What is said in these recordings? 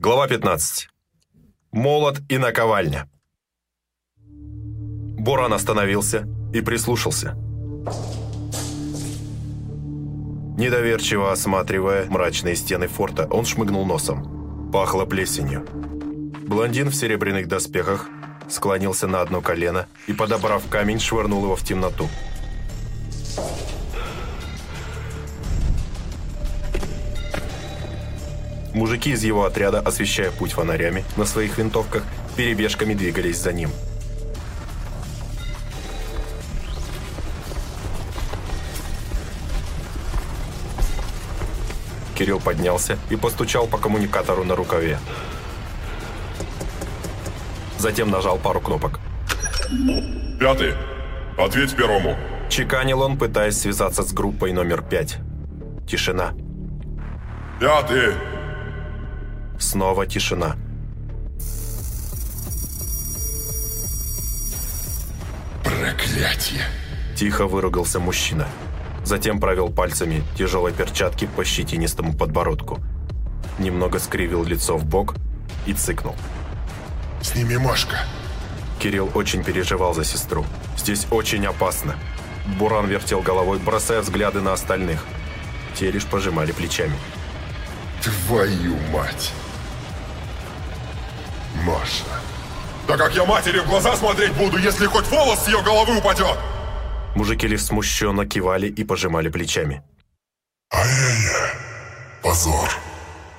Глава 15. Молот и наковальня. Боран остановился и прислушался. Недоверчиво осматривая мрачные стены форта, он шмыгнул носом. Пахло плесенью. Блондин в серебряных доспехах склонился на одно колено и, подобрав камень, швырнул его в темноту. Мужики из его отряда, освещая путь фонарями на своих винтовках, перебежками двигались за ним. Кирилл поднялся и постучал по коммуникатору на рукаве. Затем нажал пару кнопок. Пятый, ответь первому. Чеканил он, пытаясь связаться с группой номер пять. Тишина. Пятый, Снова тишина. проклятие. Тихо выругался мужчина. Затем провел пальцами тяжелой перчатки по щетинистому подбородку. Немного скривил лицо в бок и цыкнул. Сними Машка. Кирилл очень переживал за сестру. Здесь очень опасно. Буран вертел головой, бросая взгляды на остальных. Те лишь пожимали плечами. Твою мать. Маша. Да как я матери в глаза смотреть буду, если хоть волос с ее головы упадет? Мужики лишь смущенно кивали и пожимали плечами. Ай-яй-яй, позор.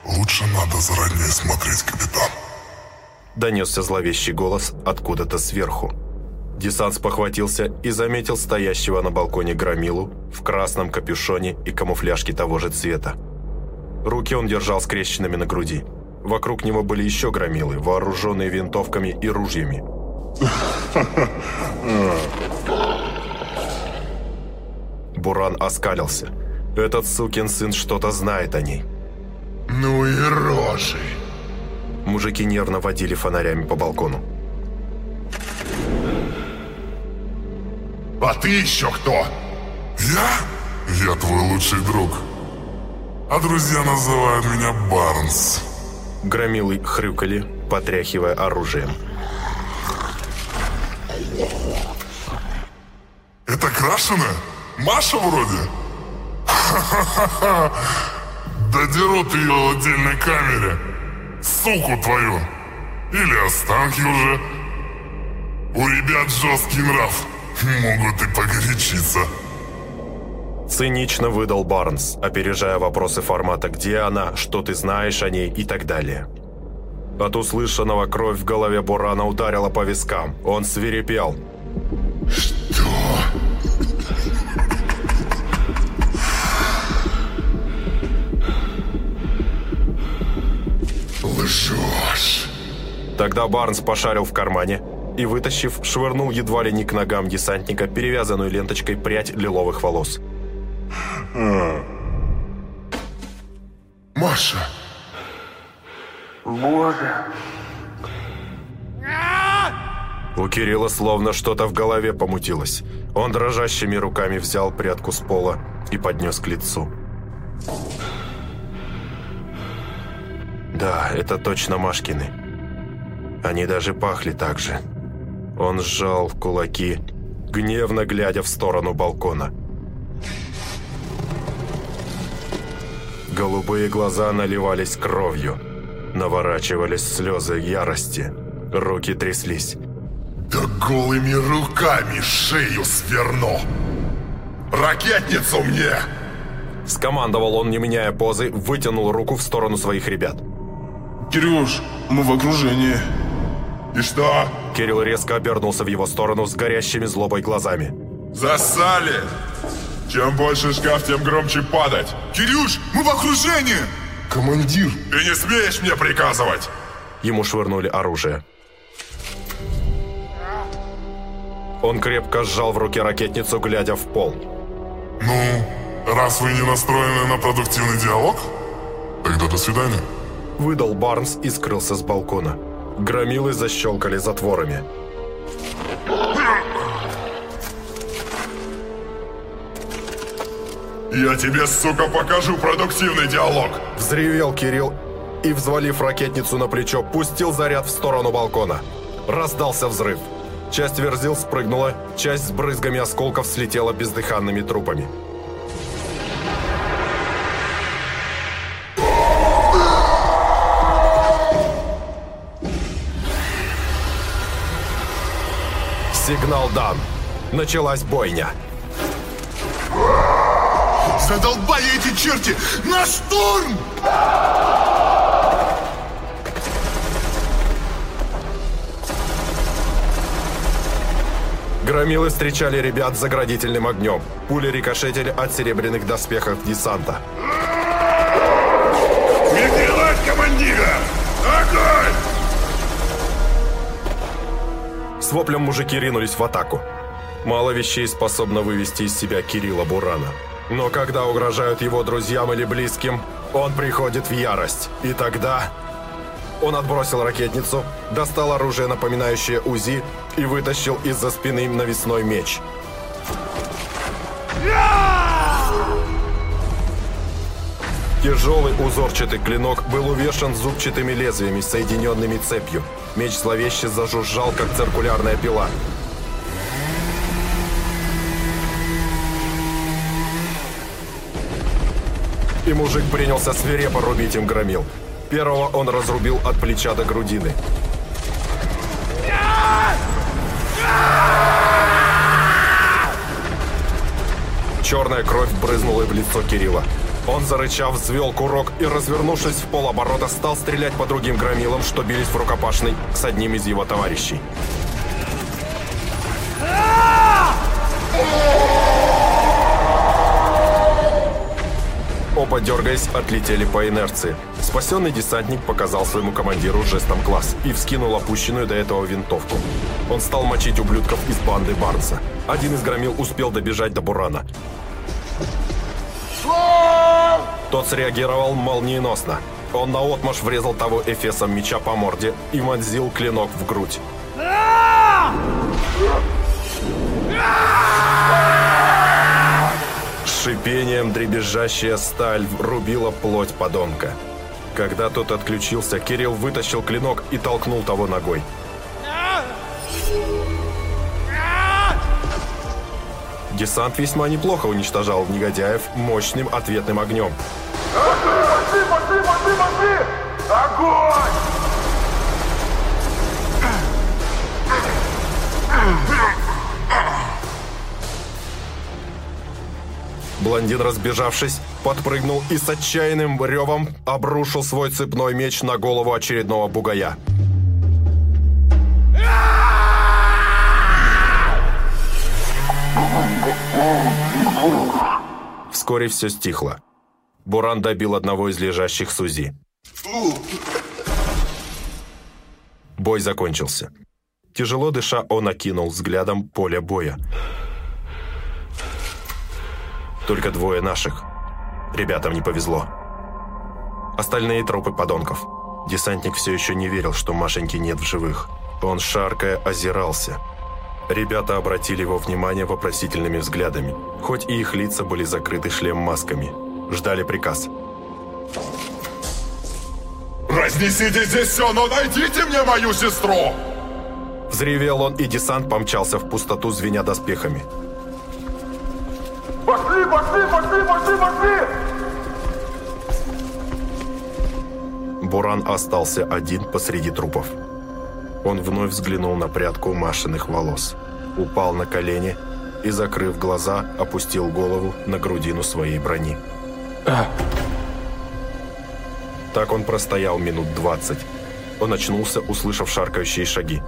Лучше надо заранее смотреть, капитан. Донесся зловещий голос откуда-то сверху. Десант спохватился и заметил стоящего на балконе громилу в красном капюшоне и камуфляжке того же цвета. Руки он держал скрещенными на груди. Вокруг него были еще громилы, вооруженные винтовками и ружьями. Буран оскалился. Этот сукин сын что-то знает о ней. Ну и рожи. Мужики нервно водили фонарями по балкону. А ты еще кто? Я? Я твой лучший друг. А друзья называют меня Барнс. Громилы хрюкали, потряхивая оружием. Это крашеная? Маша вроде? Ха-ха-ха! Додерут ее в отдельной камере. Суку твою. Или останки уже. У ребят жесткий нрав. Могут и погорячиться. Цинично выдал Барнс, опережая вопросы формата «Где она?», «Что ты знаешь о ней?» и так далее. От услышанного кровь в голове Бурана ударила по вискам. Он свирепел. Что? Лжешь. Тогда Барнс пошарил в кармане и, вытащив, швырнул едва ли не к ногам десантника перевязанную ленточкой прядь лиловых волос. Маша. У Кирилла словно что-то в голове помутилось. Он дрожащими руками взял прядку с пола и поднес к лицу. Да, это точно Машкины. Они даже пахли так же. Он сжал кулаки, гневно глядя в сторону балкона. Голубые глаза наливались кровью. Наворачивались слезы ярости. Руки тряслись. Да голыми руками шею сверну. Ракетницу мне! Скомандовал он, не меняя позы, вытянул руку в сторону своих ребят. Кирюш, мы в окружении. И что? Кирилл резко обернулся в его сторону с горящими злобой глазами. Засали! Чем больше шкаф, тем громче падать. Кирюш, мы в окружении! Командир! Ты не смеешь мне приказывать! Ему швырнули оружие. Он крепко сжал в руке ракетницу, глядя в пол. Ну, раз вы не настроены на продуктивный диалог, тогда до свидания. Выдал Барнс и скрылся с балкона. Громилы защелкали затворами. Я тебе, сука, покажу продуктивный диалог! Взревел Кирилл и, взвалив ракетницу на плечо, пустил заряд в сторону балкона. Раздался взрыв. Часть верзил спрыгнула, часть с брызгами осколков слетела бездыханными трупами. Сигнал дан. Началась бойня. Задолбали эти черти! На штурм! Громилы встречали ребят заградительным огнем. Пули рикошетили от серебряных доспехов десанта. Прикрывать командира! Огонь! С воплем мужики ринулись в атаку. Мало вещей способно вывести из себя Кирилла Бурана. Но когда угрожают его друзьям или близким, он приходит в ярость. И тогда... Он отбросил ракетницу, достал оружие, напоминающее УЗИ, и вытащил из-за спины навесной меч. Тяжелый узорчатый клинок был увешан зубчатыми лезвиями, соединенными цепью. Меч зловеще зажужжал, как циркулярная пила. И мужик принялся свирепо рубить им громил. Первого он разрубил от плеча до грудины. Черная кровь брызнула в лицо Кирилла. Он, зарычав, взвел курок и, развернувшись в полоборота, стал стрелять по другим громилам, что бились в рукопашной с одним из его товарищей. Оба, дергаясь, отлетели по инерции. Спасенный десантник показал своему командиру жестом класс и вскинул опущенную до этого винтовку. Он стал мочить ублюдков из банды Барнса. Один из громил успел добежать до Бурана. Тот среагировал молниеносно. Он наотмашь врезал того эфесом меча по морде и вонзил клинок в грудь. Шипением дребезжащая сталь рубила плоть подонка. Когда тот отключился, Кирилл вытащил клинок и толкнул того ногой. Десант весьма неплохо уничтожал негодяев мощным ответным огнем. Пошли, пошли, пошли, пошли! Огонь! Блондин, разбежавшись, подпрыгнул и с отчаянным ревом обрушил свой цепной меч на голову очередного бугая. Вскоре все стихло. Буран добил одного из лежащих Сузи. Бой закончился. Тяжело дыша, он окинул взглядом поле боя. Только двое наших. Ребятам не повезло. Остальные трупы подонков. Десантник все еще не верил, что Машеньки нет в живых. Он, шаркая, озирался. Ребята обратили его внимание вопросительными взглядами, хоть и их лица были закрыты шлем-масками. Ждали приказ. Разнесите здесь все, но найдите мне мою сестру! Взревел он, и десант помчался в пустоту, звеня доспехами. Пошли, пошли! Буран остался один посреди трупов. Он вновь взглянул на прядку Машиных волос, упал на колени и, закрыв глаза, опустил голову на грудину своей брони. Так он простоял минут двадцать. Он очнулся, услышав шаркающие шаги.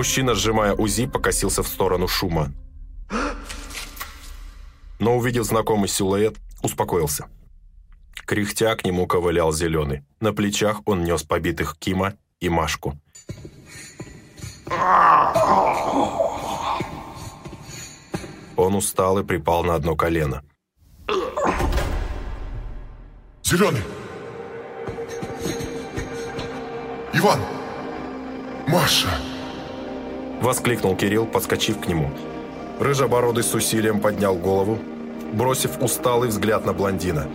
Мужчина, сжимая УЗИ, покосился в сторону шума. Но, увидев знакомый силуэт, успокоился. Кряхтя к нему ковылял зеленый. На плечах он нес побитых Кима и Машку. Он устал и припал на одно колено. Зеленый! Иван! Маша! Воскликнул Кирилл, подскочив к нему. Рыжебородый с усилием поднял голову бросив усталый взгляд на блондина.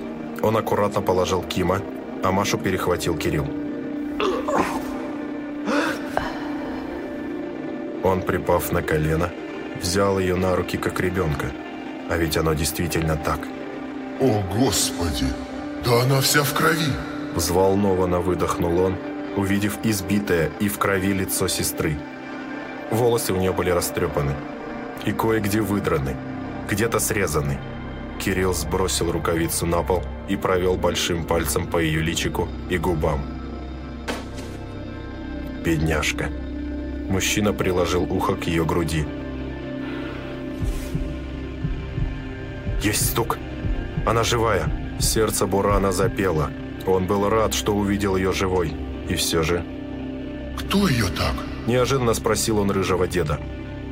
Он аккуратно положил Кима, а Машу перехватил Кирилл. Он, припав на колено, взял ее на руки, как ребенка. А ведь оно действительно так. О, Господи! Да она вся в крови! Взволнованно выдохнул он, увидев избитое и в крови лицо сестры. Волосы у нее были растрепаны и кое-где выдраны, где-то срезаны. Кирилл сбросил рукавицу на пол и провел большим пальцем по ее личику и губам. «Бедняжка». Мужчина приложил ухо к ее груди. «Есть стук! Она живая!» Сердце Бурана запело. Он был рад, что увидел ее живой. И все же... «Кто ее так?» Неожиданно спросил он рыжего деда.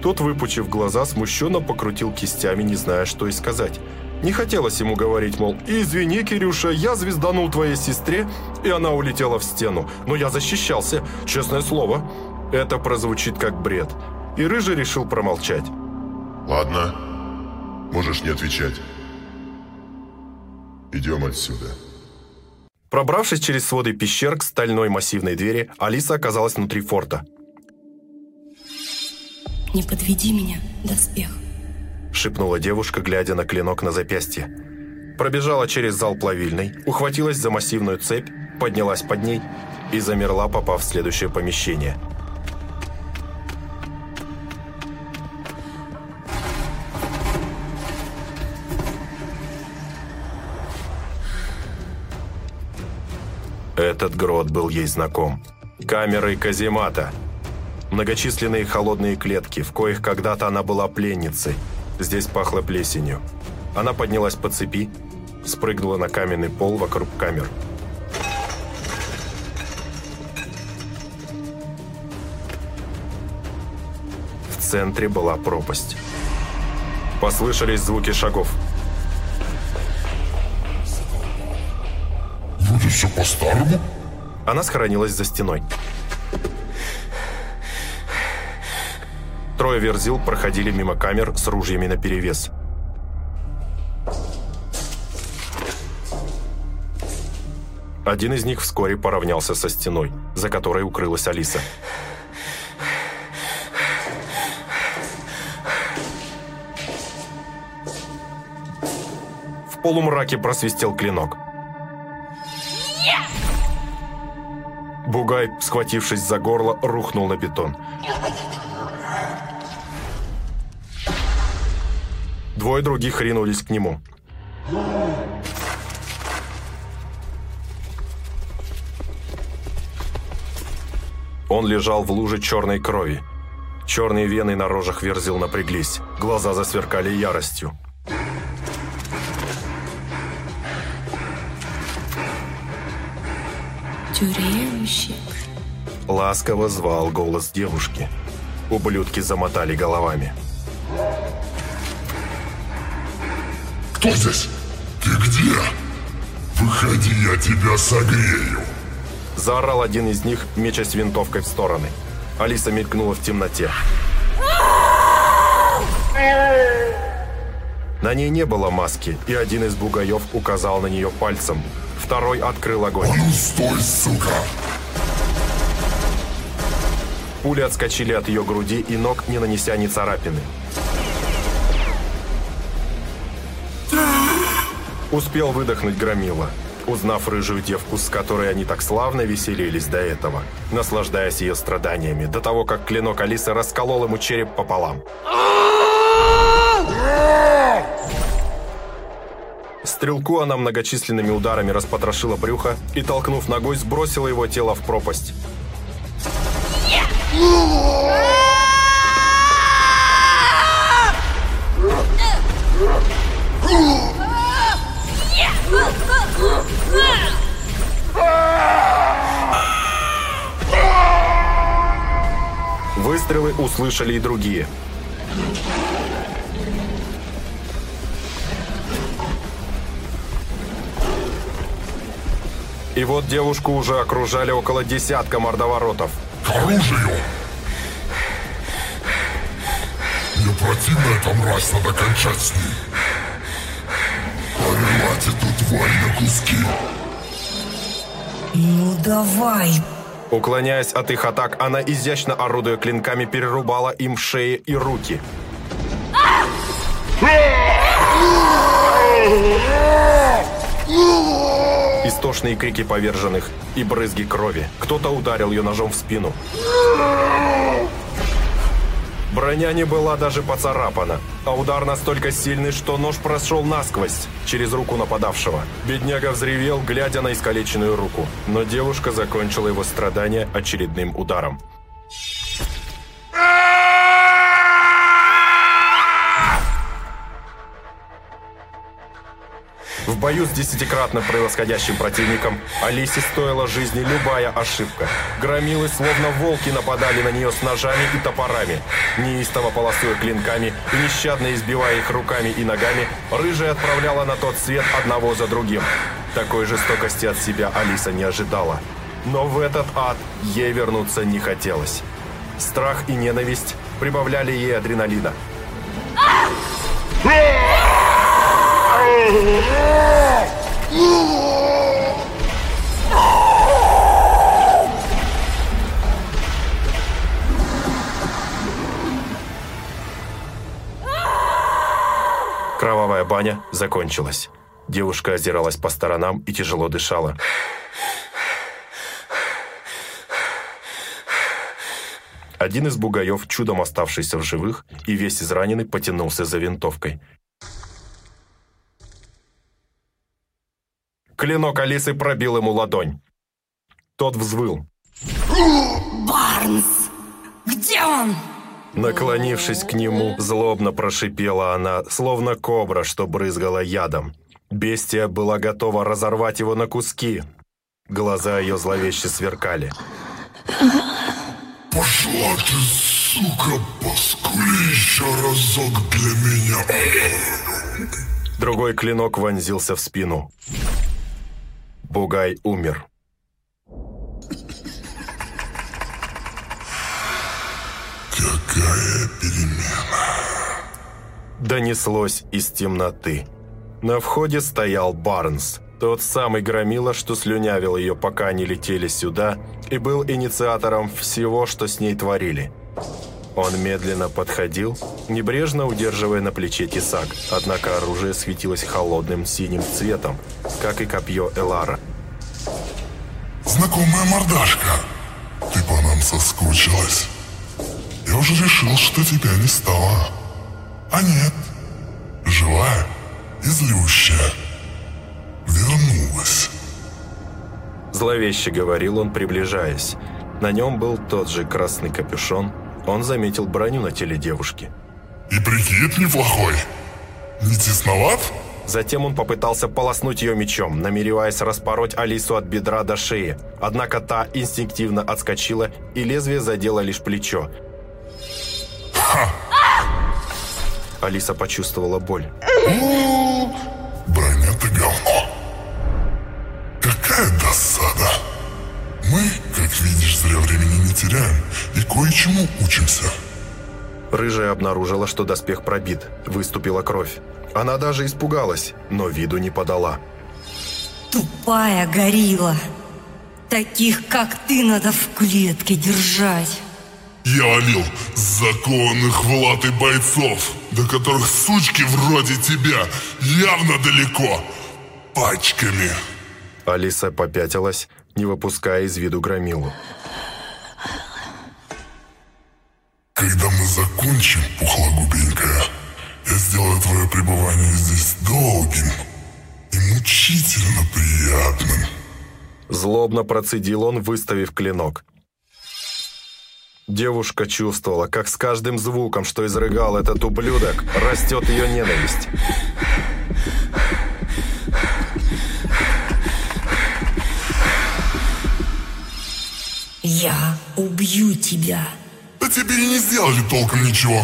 Тот, выпучив глаза, смущенно покрутил кистями, не зная, что и сказать. Не хотелось ему говорить, мол, «Извини, Кирюша, я звезданул твоей сестре, и она улетела в стену. Но я защищался, честное слово». Это прозвучит как бред. И Рыжий решил промолчать. «Ладно, можешь не отвечать. Идем отсюда». Пробравшись через своды пещер к стальной массивной двери, Алиса оказалась внутри форта. «Не подведи меня, доспех», — шепнула девушка, глядя на клинок на запястье. Пробежала через зал плавильной, ухватилась за массивную цепь, поднялась под ней и замерла, попав в следующее помещение. Этот грот был ей знаком. Камеры каземата — Многочисленные холодные клетки, в коих когда-то она была пленницей. Здесь пахло плесенью. Она поднялась по цепи, спрыгнула на каменный пол вокруг камер. В центре была пропасть. Послышались звуки шагов. Вроде все по-старому. Она схоронилась за стеной. Трое верзил проходили мимо камер с ружьями наперевес. Один из них вскоре поравнялся со стеной, за которой укрылась Алиса. В полумраке просвистел клинок. Бугай, схватившись за горло, рухнул на бетон. Двое других ринулись к нему. Он лежал в луже черной крови. Черные вены на рожах верзил напряглись. Глаза засверкали яростью. Тюремщик. Ласково звал голос девушки. Ублюдки замотали головами. Кто здесь? Ты где? Выходи, я тебя согрею. Заорал один из них, мечась винтовкой в стороны. Алиса мелькнула в темноте. На ней не было маски, и один из бугаев указал на нее пальцем. Второй открыл огонь. А ну стой, сука! Пули отскочили от ее груди и ног, не нанеся ни царапины. Успел выдохнуть Громила, узнав рыжую девку, с которой они так славно веселились до этого, наслаждаясь ее страданиями, до того, как клинок Алисы расколол ему череп пополам. Стрелку она многочисленными ударами распотрошила брюхо и, толкнув ногой, сбросила его тело в пропасть. Выстрелы услышали и другие. И вот девушку уже окружали около десятка мордоворотов. К оружию! Мне противно эта мразь, надо кончать с ней. Куски. Ну давай. Уклоняясь от их атак, она, изящно орудуя клинками, перерубала им шеи и руки. Истошные крики поверженных и брызги крови. Кто-то ударил ее ножом в спину. Броня не была даже поцарапана, а удар настолько сильный, что нож прошел насквозь, через руку нападавшего. Бедняга взревел, глядя на искалеченную руку, но девушка закончила его страдания очередным ударом. В бою с десятикратно превосходящим противником Алисе стоила жизни любая ошибка. Громилы, словно волки, нападали на нее с ножами и топорами. Неистово полосуя клинками и нещадно избивая их руками и ногами, Рыжая отправляла на тот свет одного за другим. Такой жестокости от себя Алиса не ожидала. Но в этот ад ей вернуться не хотелось. Страх и ненависть прибавляли ей адреналина. Кровавая баня закончилась. Девушка озиралась по сторонам и тяжело дышала. Один из бугаев, чудом оставшийся в живых и весь израненный, потянулся за винтовкой. Клинок Алисы пробил ему ладонь. Тот взвыл. Барнс! Где он? Наклонившись к нему, злобно прошипела она, словно кобра, что брызгала ядом. Бестия была готова разорвать его на куски. Глаза ее зловеще сверкали. Пошла ты, сука, поскули еще разок для меня. Другой клинок вонзился в спину. Бугай умер. Какая перемена. Донеслось из темноты. На входе стоял Барнс, тот самый громила, что слюнявил ее, пока они летели сюда, и был инициатором всего, что с ней творили. Он медленно подходил, небрежно удерживая на плече тесак, однако оружие светилось холодным синим цветом, как и копье Элара. Знакомая мордашка. Ты по нам соскучилась. Я уже решил, что тебя не стало. А нет. Живая и злющая. Вернулась. Зловеще говорил он, приближаясь. На нем был тот же красный капюшон. Он заметил броню на теле девушки. И прикид неплохой. Не тесноват? Затем он попытался полоснуть ее мечом, намереваясь распороть Алису от бедра до шеи. Однако та инстинктивно отскочила, и лезвие задело лишь плечо. Алиса почувствовала боль. Броня-то говно. Какая досада. Мы, как видишь, зря времени не теряем и кое-чему учимся. Рыжая обнаружила, что доспех пробит. Выступила кровь. Она даже испугалась, но виду не подала. Тупая горилла. Таких, как ты, надо в клетке держать. Я валил законных в латы бойцов, до которых сучки вроде тебя явно далеко. Пачками. Алиса попятилась, не выпуская из виду громилу. Мы закончим, пухлогубенькая, я сделаю твое пребывание здесь долгим и мучительно приятным. Злобно процедил он, выставив клинок. Девушка чувствовала, как с каждым звуком, что изрыгал этот ублюдок, растет ее ненависть. Я убью тебя. Тебе и не сделали толком ничего.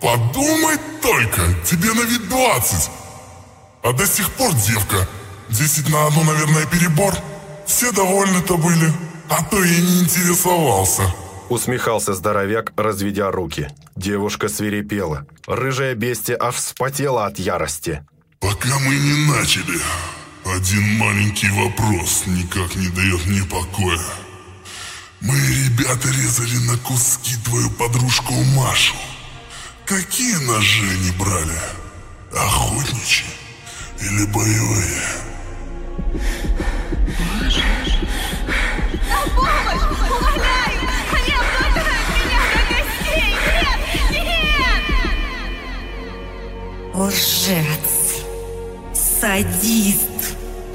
Подумай только, тебе на вид 20. А до сих пор девка. 10 на одну, наверное, перебор. Все довольны-то были, а то и не интересовался. Усмехался здоровяк, разведя руки. Девушка свирепела. Рыжая бестия аж вспотела от ярости. Пока мы не начали, один маленький вопрос никак не дает мне покоя. Мои ребята резали на куски твою подружку Машу. Какие ножи они брали? Охотничьи или боевые? На помощь! Умоляю! Они обладают меня до костей! Нет! Нет! Лжец. Садист.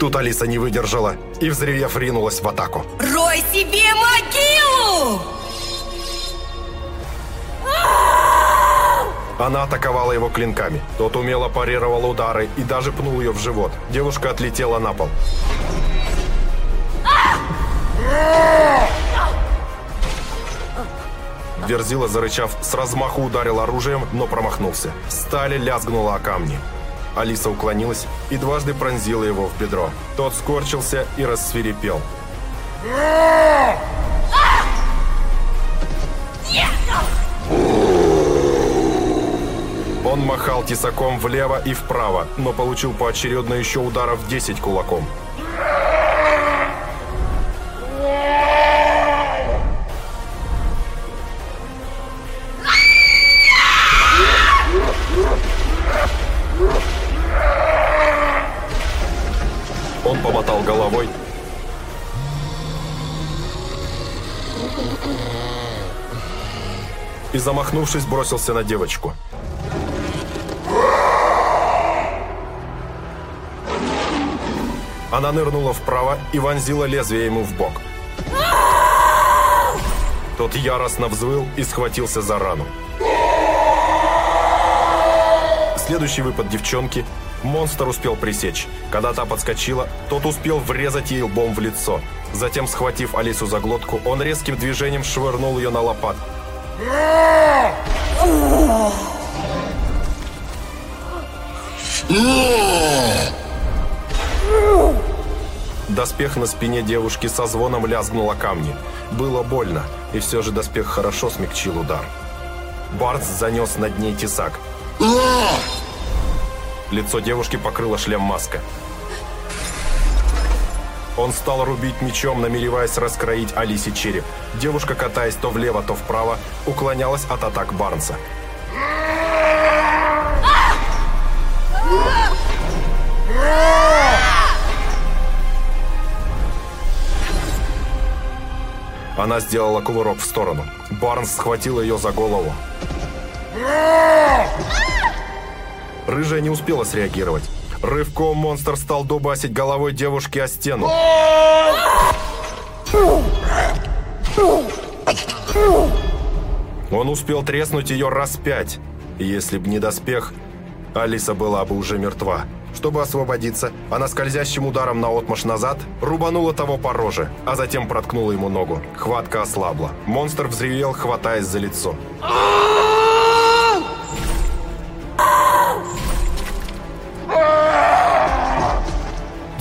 Тут Алиса не выдержала и, взревев, ринулась в атаку. Рой себе могилу! Она атаковала его клинками. Тот умело парировал удары и даже пнул ее в живот. Девушка отлетела на пол. Верзила, зарычав, с размаху ударил оружием, но промахнулся. Стали лязгнула о камни. Алиса уклонилась и дважды пронзила его в бедро. Тот скорчился и рассверепел. Он махал тесаком влево и вправо, но получил поочередно еще ударов 10 кулаком. Он помотал головой. И, замахнувшись, бросился на девочку. Она нырнула вправо и вонзила лезвие ему в бок. Тот яростно взвыл и схватился за рану. Следующий выпад девчонки монстр успел пресечь. Когда та подскочила, тот успел врезать ей лбом в лицо. Затем, схватив Алису за глотку, он резким движением швырнул ее на лопат. Доспех на спине девушки со звоном лязгнул о камни. Было больно, и все же доспех хорошо смягчил удар. Барс занес над ней тесак. Лицо девушки покрыло шлем-маска. Он стал рубить мечом, намереваясь раскроить Алисе череп. Девушка, катаясь то влево, то вправо, уклонялась от атак Барнса. Она сделала кувырок в сторону. Барнс схватил ее за голову. Рыжая не успела среагировать. Рывком монстр стал дубасить головой девушки о стену. Он успел треснуть ее раз пять. Если б не доспех, Алиса была бы уже мертва. Чтобы освободиться, она скользящим ударом на отмаш назад рубанула того по роже, а затем проткнула ему ногу. Хватка ослабла. Монстр взревел, хватаясь за лицо.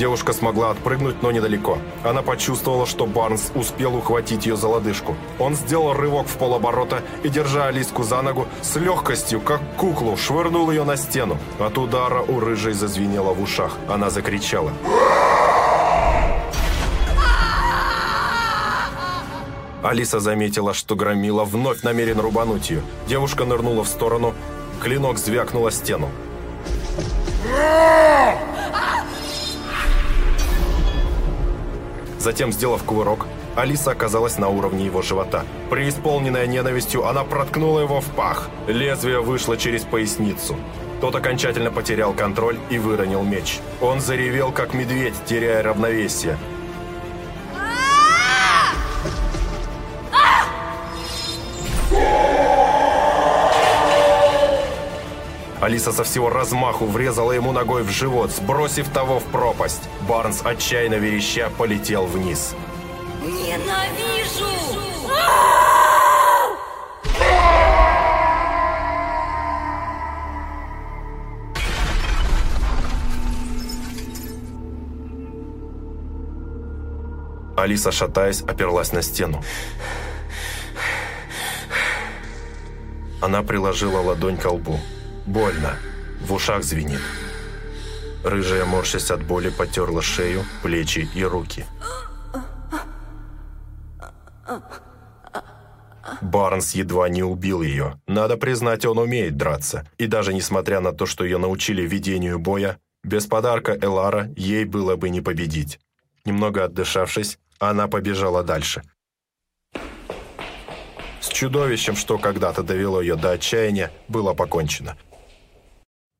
Девушка смогла отпрыгнуть, но недалеко. Она почувствовала, что Барнс успел ухватить ее за лодыжку. Он сделал рывок в полоборота и, держа Алиску за ногу, с легкостью, как куклу, швырнул ее на стену. От удара у рыжей зазвенело в ушах. Она закричала. Алиса заметила, что Громила вновь намерен рубануть ее. Девушка нырнула в сторону, клинок звякнул о стену. Затем, сделав кувырок, Алиса оказалась на уровне его живота. Преисполненная ненавистью, она проткнула его в пах. Лезвие вышло через поясницу. Тот окончательно потерял контроль и выронил меч. Он заревел, как медведь, теряя равновесие. Алиса со всего размаху врезала ему ногой в живот, сбросив того в пропасть. Барнс, отчаянно вереща, полетел вниз. Ненавижу! Алиса, шатаясь, оперлась на стену. Она приложила ладонь к лбу. Больно. В ушах звенит. Рыжая, морщась от боли, потерла шею, плечи и руки. Барнс едва не убил ее. Надо признать, он умеет драться. И даже несмотря на то, что ее научили ведению боя, без подарка Элара ей было бы не победить. Немного отдышавшись, она побежала дальше. С чудовищем, что когда-то довело ее до отчаяния, было покончено –